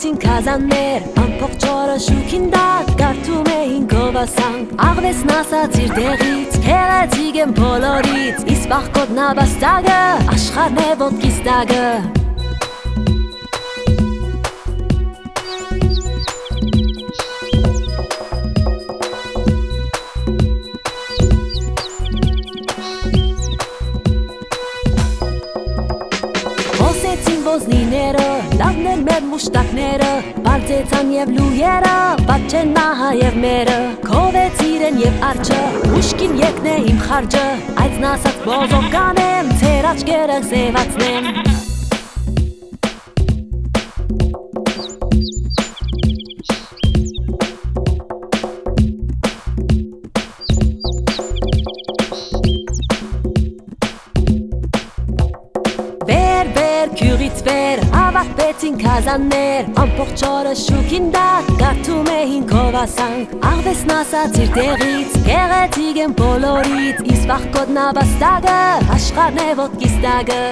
կազաններ ամփոփ ճորը շուքին դա կարդում էին գովասանք աղվեսն ասաց իր դեղից հերացիկ եմ բոլորից իսկ բախկոտ նաբաստագը աշխարհն է ոտքիս տագը Խոսեցին ոզնիները, լավներ մեր մուշտակները, բարձեցան եւ լույերը, պատճեն նահա եւ մերը, քովեց իրեն եւ արջը, ուշքին եկնե իմ խարջը, այդ նասած բոզով կանեմ, ծեր աչկերը զեվացնեմ։ քյուրից վեր, ավարտվեցին կազաններ Ամպողջ օրը շուքին դա, կարդում էին կովասանք Աղվեսն ասաց իր տեղից, գեղեցիկ են բոլորից Իսկ վախկոտ նավաստագը, աշխարն է ոտքիս տագը